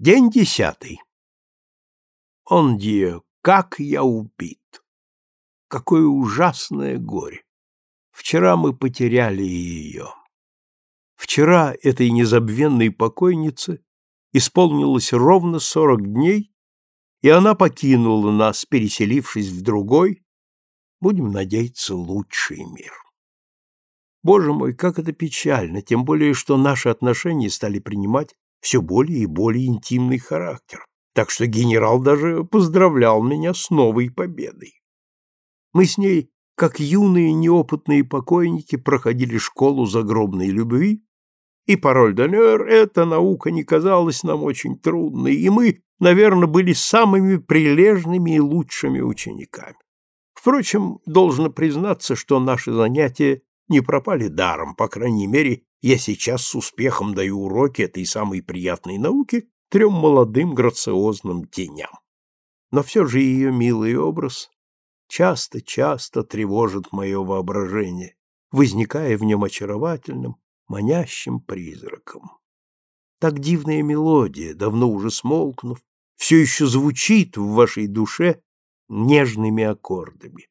День десятый. Он дие, как я убит! Какое ужасное горе! Вчера мы потеряли ее. Вчера этой незабвенной покойнице исполнилось ровно сорок дней, и она покинула нас, переселившись в другой, будем надеяться, лучший мир. Боже мой, как это печально, тем более, что наши отношения стали принимать все более и более интимный характер, так что генерал даже поздравлял меня с новой победой. Мы с ней, как юные неопытные покойники, проходили школу загробной любви, и пароль Донер эта наука не казалась нам очень трудной, и мы, наверное, были самыми прилежными и лучшими учениками. Впрочем, должно признаться, что наши занятия не пропали даром, по крайней мере, я сейчас с успехом даю уроки этой самой приятной науки трем молодым грациозным теням. Но все же ее милый образ часто-часто тревожит мое воображение, возникая в нем очаровательным, манящим призраком. Так дивная мелодия, давно уже смолкнув, все еще звучит в вашей душе нежными аккордами.